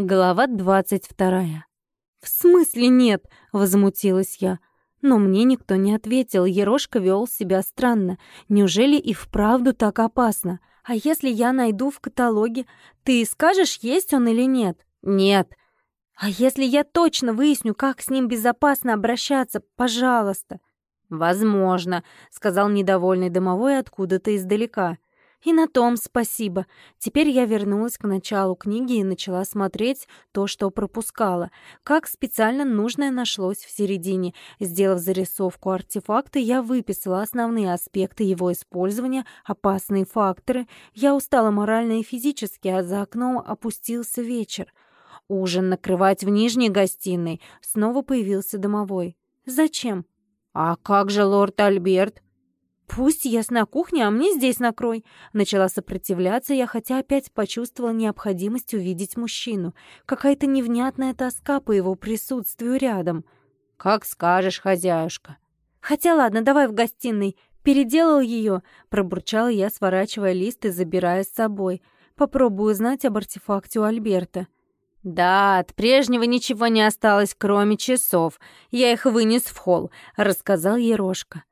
Глава двадцать вторая. «В смысле нет?» — возмутилась я. Но мне никто не ответил, Ерошка вел себя странно. Неужели и вправду так опасно? А если я найду в каталоге, ты скажешь, есть он или нет? Нет. А если я точно выясню, как с ним безопасно обращаться, пожалуйста? Возможно, сказал недовольный домовой откуда-то издалека. И на том спасибо. Теперь я вернулась к началу книги и начала смотреть то, что пропускала. Как специально нужное нашлось в середине. Сделав зарисовку артефакта, я выписала основные аспекты его использования, опасные факторы. Я устала морально и физически, а за окном опустился вечер. Ужин накрывать в нижней гостиной. Снова появился домовой. «Зачем?» «А как же лорд Альберт?» «Пусть ест на кухне, а мне здесь накрой!» Начала сопротивляться я, хотя опять почувствовала необходимость увидеть мужчину. Какая-то невнятная тоска по его присутствию рядом. «Как скажешь, хозяюшка!» «Хотя ладно, давай в гостиной. Переделал ее!» Пробурчала я, сворачивая лист и забирая с собой. «Попробую узнать об артефакте у Альберта». «Да, от прежнего ничего не осталось, кроме часов. Я их вынес в холл», — рассказал Ерошка.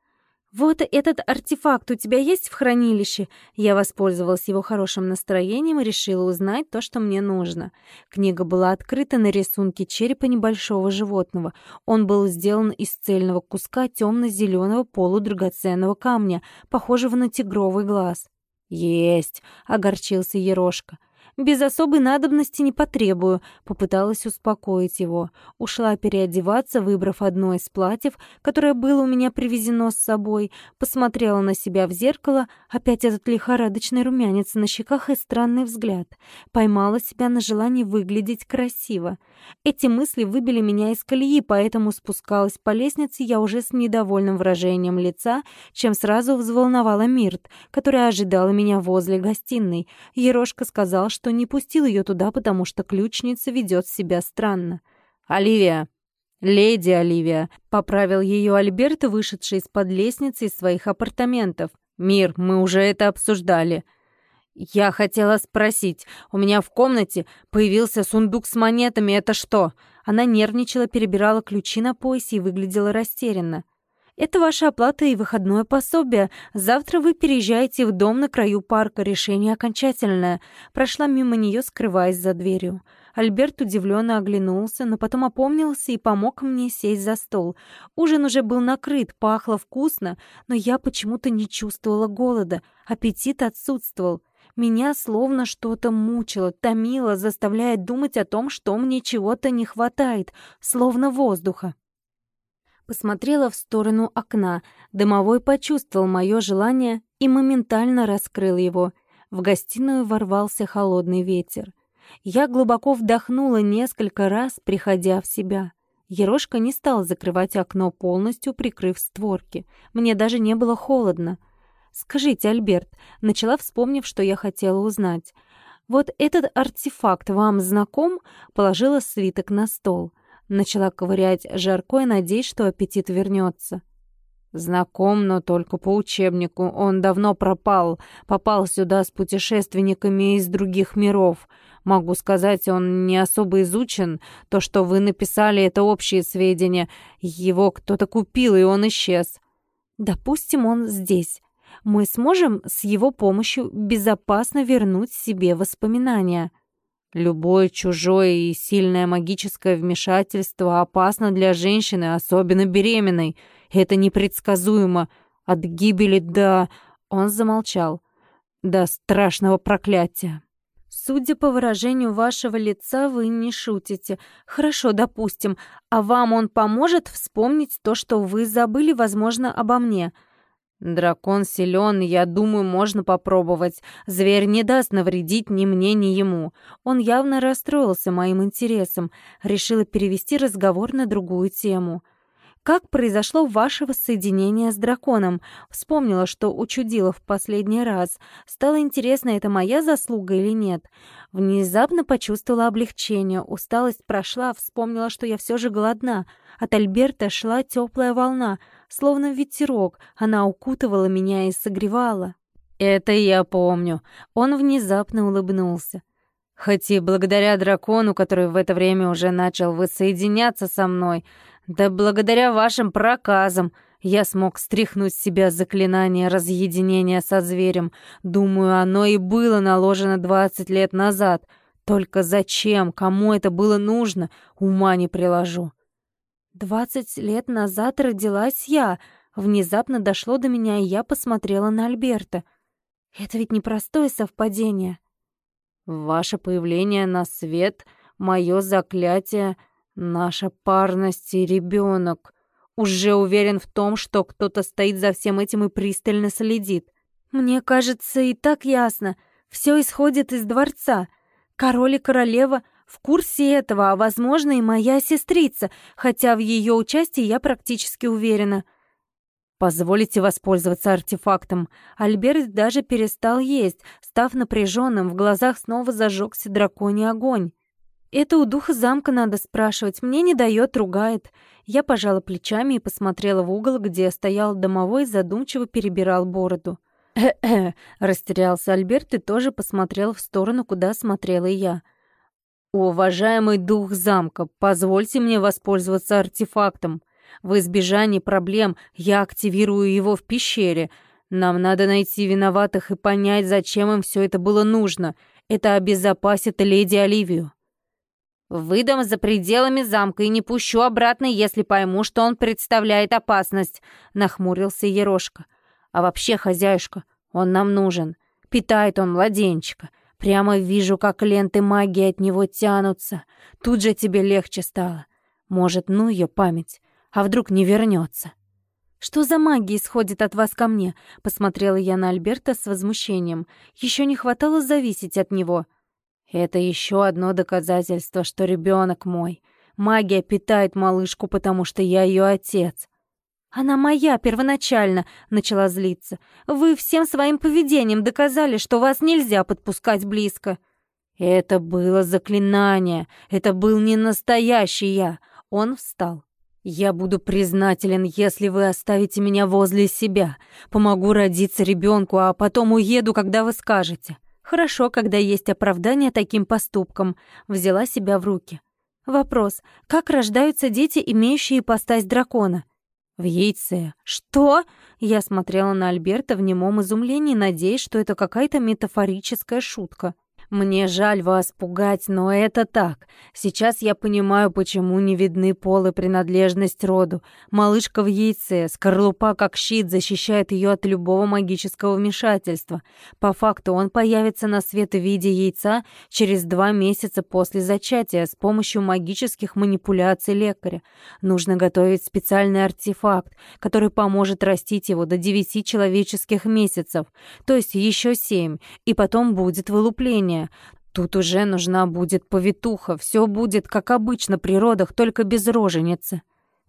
«Вот этот артефакт у тебя есть в хранилище?» Я воспользовалась его хорошим настроением и решила узнать то, что мне нужно. Книга была открыта на рисунке черепа небольшого животного. Он был сделан из цельного куска темно-зеленого полудрагоценного камня, похожего на тигровый глаз. «Есть!» — огорчился Ерошка. «Без особой надобности не потребую», — попыталась успокоить его. Ушла переодеваться, выбрав одно из платьев, которое было у меня привезено с собой, посмотрела на себя в зеркало, опять этот лихорадочный румянец на щеках и странный взгляд. Поймала себя на желании выглядеть красиво. Эти мысли выбили меня из колеи, поэтому спускалась по лестнице я уже с недовольным выражением лица, чем сразу взволновала Мирт, которая ожидала меня возле гостиной. Ерошка сказал, что что не пустил ее туда, потому что ключница ведет себя странно. «Оливия!» «Леди Оливия!» — поправил ее Альберт, вышедший из-под лестницы из своих апартаментов. «Мир, мы уже это обсуждали». «Я хотела спросить. У меня в комнате появился сундук с монетами. Это что?» Она нервничала, перебирала ключи на поясе и выглядела растерянно. Это ваша оплата и выходное пособие. Завтра вы переезжаете в дом на краю парка. Решение окончательное. Прошла мимо нее, скрываясь за дверью. Альберт удивленно оглянулся, но потом опомнился и помог мне сесть за стол. Ужин уже был накрыт, пахло вкусно, но я почему-то не чувствовала голода. Аппетит отсутствовал. Меня словно что-то мучило, томило, заставляя думать о том, что мне чего-то не хватает, словно воздуха. Посмотрела в сторону окна. Дымовой почувствовал мое желание и моментально раскрыл его. В гостиную ворвался холодный ветер. Я глубоко вдохнула несколько раз, приходя в себя. Ерошка не стал закрывать окно полностью, прикрыв створки. Мне даже не было холодно. «Скажите, Альберт», — начала, вспомнив, что я хотела узнать. «Вот этот артефакт вам знаком?» — положила свиток на стол. Начала ковырять жаркое, надеясь, что аппетит вернется. Знаком, но только по учебнику. Он давно пропал. Попал сюда с путешественниками из других миров. Могу сказать, он не особо изучен. То, что вы написали, это общие сведения. Его кто-то купил, и он исчез. Допустим, он здесь. Мы сможем с его помощью безопасно вернуть себе воспоминания. Любое чужое и сильное магическое вмешательство опасно для женщины, особенно беременной. Это непредсказуемо. От гибели до... Он замолчал. До страшного проклятия. Судя по выражению вашего лица, вы не шутите. Хорошо, допустим. А вам он поможет вспомнить то, что вы забыли, возможно, обо мне — Дракон силен, я думаю, можно попробовать. Зверь не даст навредить ни мне, ни ему. Он явно расстроился моим интересом. Решила перевести разговор на другую тему. Как произошло ваше воссоединение с драконом? Вспомнила, что учудила в последний раз. Стало интересно, это моя заслуга или нет. Внезапно почувствовала облегчение. Усталость прошла, вспомнила, что я все же голодна. От Альберта шла теплая волна, словно ветерок. Она укутывала меня и согревала. «Это я помню». Он внезапно улыбнулся. Хоть и благодаря дракону, который в это время уже начал воссоединяться со мной, да благодаря вашим проказам я смог стряхнуть с себя заклинание разъединения со зверем. Думаю, оно и было наложено 20 лет назад. Только зачем, кому это было нужно, ума не приложу. «Двадцать лет назад родилась я», Внезапно дошло до меня, и я посмотрела на Альберта. Это ведь непростое совпадение. Ваше появление на свет, мое заклятие, наша парность и ребенок. Уже уверен в том, что кто-то стоит за всем этим и пристально следит. Мне кажется, и так ясно. Все исходит из дворца. Король и королева в курсе этого, а, возможно, и моя сестрица, хотя в ее участии я практически уверена — «Позволите воспользоваться артефактом». Альберт даже перестал есть, став напряженным, в глазах снова зажегся драконий огонь. «Это у духа замка надо спрашивать, мне не дает, ругает». Я пожала плечами и посмотрела в угол, где стоял домовой задумчиво перебирал бороду. «Э-э», — растерялся Альберт и тоже посмотрел в сторону, куда смотрела я. «Уважаемый дух замка, позвольте мне воспользоваться артефактом». В избежании проблем я активирую его в пещере. Нам надо найти виноватых и понять, зачем им все это было нужно. Это обезопасит леди Оливию. Выдам за пределами замка и не пущу обратно, если пойму, что он представляет опасность, нахмурился Ерошка. А вообще, хозяюшка, он нам нужен. Питает он младенчика. Прямо вижу, как ленты магии от него тянутся. Тут же тебе легче стало. Может, ну ее память. А вдруг не вернется? «Что за магия исходит от вас ко мне?» — посмотрела я на Альберта с возмущением. Еще не хватало зависеть от него. «Это еще одно доказательство, что ребенок мой. Магия питает малышку, потому что я ее отец». «Она моя первоначально», — начала злиться. «Вы всем своим поведением доказали, что вас нельзя подпускать близко». «Это было заклинание. Это был не настоящий я». Он встал. «Я буду признателен, если вы оставите меня возле себя. Помогу родиться ребенку, а потом уеду, когда вы скажете». «Хорошо, когда есть оправдание таким поступкам», — взяла себя в руки. Вопрос. Как рождаются дети, имеющие ипостась дракона? В яйце. Что? Я смотрела на Альберта в немом изумлении, надеясь, что это какая-то метафорическая шутка. Мне жаль вас пугать, но это так. Сейчас я понимаю, почему не видны пол принадлежность роду. Малышка в яйце, скорлупа как щит защищает ее от любого магического вмешательства. По факту он появится на свет в виде яйца через два месяца после зачатия с помощью магических манипуляций лекаря. Нужно готовить специальный артефакт, который поможет растить его до девяти человеческих месяцев, то есть еще семь, и потом будет вылупление решение. Тут уже нужна будет повитуха. Все будет, как обычно при родах, только без роженицы.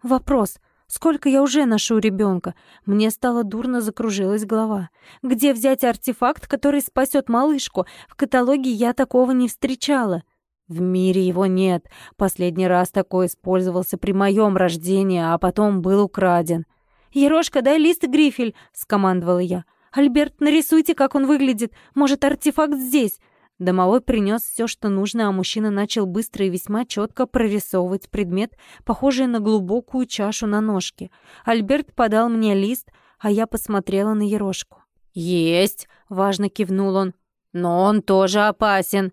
Вопрос. Сколько я уже ношу ребенка? Мне стало дурно, закружилась голова. Где взять артефакт, который спасет малышку? В каталоге я такого не встречала. В мире его нет. Последний раз такой использовался при моем рождении, а потом был украден. «Ерошка, дай лист грифель!» — скомандовала я. «Альберт, нарисуйте, как он выглядит. Может, артефакт здесь. Домовой принес все, что нужно, а мужчина начал быстро и весьма четко прорисовывать предмет, похожий на глубокую чашу на ножке. Альберт подал мне лист, а я посмотрела на ерошку. «Есть!» — важно кивнул он. «Но он тоже опасен!»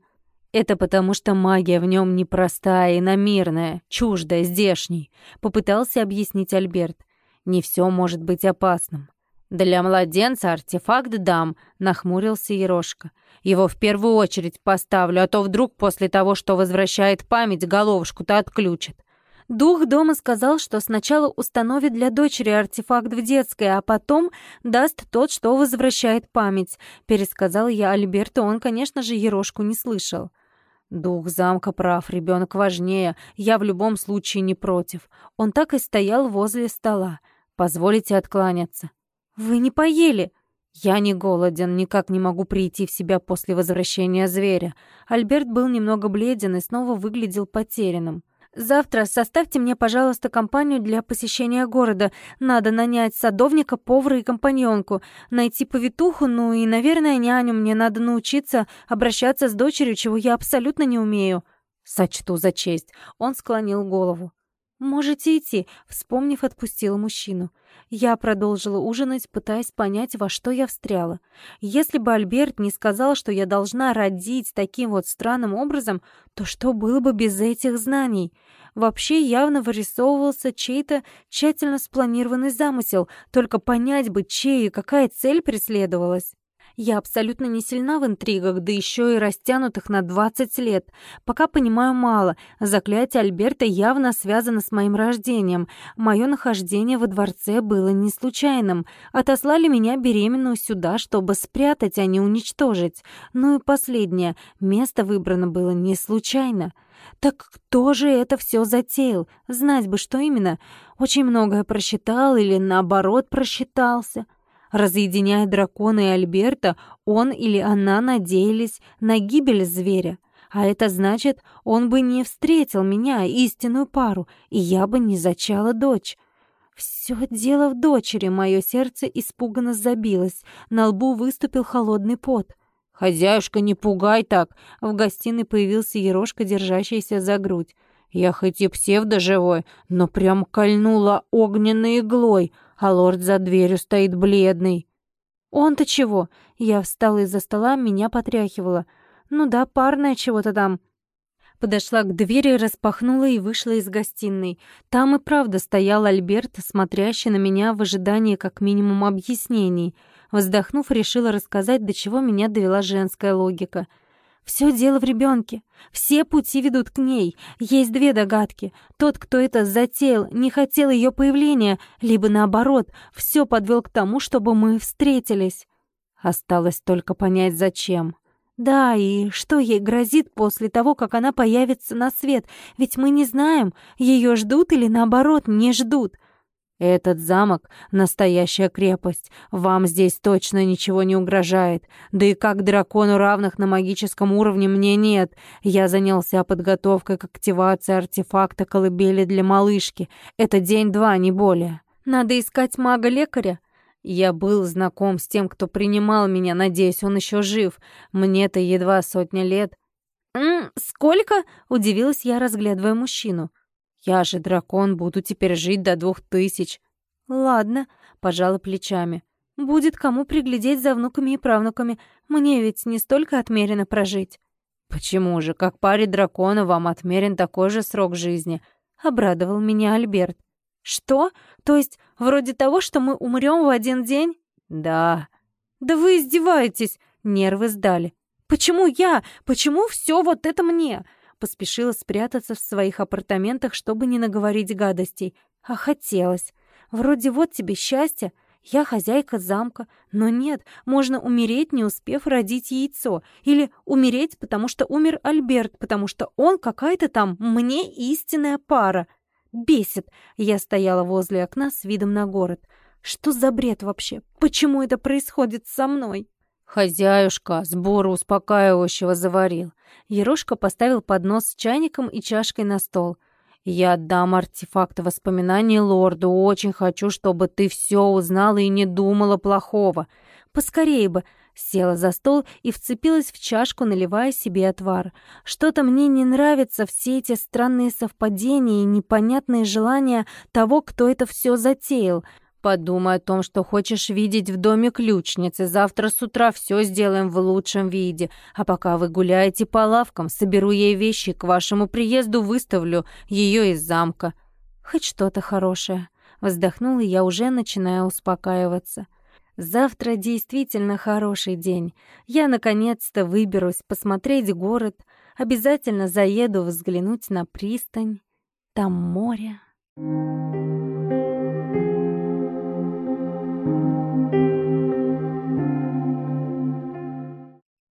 «Это потому, что магия в нем непростая и намирная, чуждая, здешней», — попытался объяснить Альберт. «Не все может быть опасным. «Для младенца артефакт дам», — нахмурился Ерошка. «Его в первую очередь поставлю, а то вдруг после того, что возвращает память, головушку-то отключит». Дух дома сказал, что сначала установит для дочери артефакт в детской, а потом даст тот, что возвращает память. Пересказал я Альберту, он, конечно же, Ерошку не слышал. Дух замка прав, ребенок важнее. Я в любом случае не против. Он так и стоял возле стола. Позволите откланяться. «Вы не поели!» «Я не голоден, никак не могу прийти в себя после возвращения зверя». Альберт был немного бледен и снова выглядел потерянным. Завтра составьте мне, пожалуйста, компанию для посещения города. Надо нанять садовника, повара и компаньонку, найти повитуху, ну и, наверное, няню. Мне надо научиться обращаться с дочерью, чего я абсолютно не умею». «Сочту за честь». Он склонил голову. «Можете идти», — вспомнив, отпустила мужчину. Я продолжила ужинать, пытаясь понять, во что я встряла. Если бы Альберт не сказал, что я должна родить таким вот странным образом, то что было бы без этих знаний? Вообще явно вырисовывался чей-то тщательно спланированный замысел, только понять бы, чей и какая цель преследовалась. Я абсолютно не сильна в интригах, да еще и растянутых на 20 лет. Пока понимаю мало. Заклятие Альберта явно связано с моим рождением. Мое нахождение во дворце было не случайным. Отослали меня беременную сюда, чтобы спрятать, а не уничтожить. Ну и последнее. Место выбрано было не случайно. Так кто же это все затеял? Знать бы, что именно. Очень многое просчитал или, наоборот, просчитался. Разъединяя дракона и Альберта, он или она надеялись на гибель зверя. А это значит, он бы не встретил меня, истинную пару, и я бы не зачала дочь. Все дело в дочери, мое сердце испуганно забилось, на лбу выступил холодный пот. «Хозяюшка, не пугай так!» В гостиной появился Ерошка, держащийся за грудь. «Я хоть и псевдоживой, но прям кольнула огненной иглой а лорд за дверью стоит бледный. Он-то чего? Я встала из-за стола, меня потряхивало. Ну да, парное чего-то там. Подошла к двери, распахнула и вышла из гостиной. Там и правда стоял Альберт, смотрящий на меня в ожидании как минимум объяснений. Вздохнув, решила рассказать, до чего меня довела женская логика — все дело в ребенке. Все пути ведут к ней. Есть две догадки. Тот, кто это затеял, не хотел ее появления, либо наоборот, все подвел к тому, чтобы мы встретились. Осталось только понять, зачем. Да, и что ей грозит после того, как она появится на свет? Ведь мы не знаем, ее ждут или наоборот не ждут. «Этот замок — настоящая крепость. Вам здесь точно ничего не угрожает. Да и как дракону равных на магическом уровне мне нет. Я занялся подготовкой к активации артефакта колыбели для малышки. Это день-два, не более. Надо искать мага-лекаря. Я был знаком с тем, кто принимал меня. Надеюсь, он еще жив. Мне-то едва сотня лет». «М, «Сколько?» — удивилась я, разглядывая мужчину. Я же дракон, буду теперь жить до двух тысяч. Ладно, пожала плечами. Будет кому приглядеть за внуками и правнуками. Мне ведь не столько отмерено прожить. Почему же, как паре дракона, вам отмерен такой же срок жизни? Обрадовал меня Альберт. Что? То есть, вроде того, что мы умрем в один день? Да. Да вы издеваетесь. Нервы сдали. Почему я? Почему все вот это мне? Поспешила спрятаться в своих апартаментах, чтобы не наговорить гадостей. А хотелось. Вроде вот тебе счастье, я хозяйка замка, но нет, можно умереть, не успев родить яйцо, или умереть, потому что умер Альберт, потому что он какая-то там мне истинная пара. Бесит. Я стояла возле окна с видом на город. Что за бред вообще? Почему это происходит со мной? Хозяюшка сбору успокаивающего заварил. Ерошка поставил поднос с чайником и чашкой на стол. «Я отдам артефакты воспоминаний лорду. Очень хочу, чтобы ты все узнала и не думала плохого. Поскорее бы!» Села за стол и вцепилась в чашку, наливая себе отвар. Что-то мне не нравятся все эти странные совпадения и непонятные желания того, кто это все затеял. Подумай о том, что хочешь видеть в доме ключницы. Завтра с утра все сделаем в лучшем виде. А пока вы гуляете по лавкам, соберу ей вещи, к вашему приезду выставлю ее из замка». «Хоть что-то хорошее». Вздохнула я, уже начиная успокаиваться. «Завтра действительно хороший день. Я наконец-то выберусь посмотреть город. Обязательно заеду взглянуть на пристань. Там море».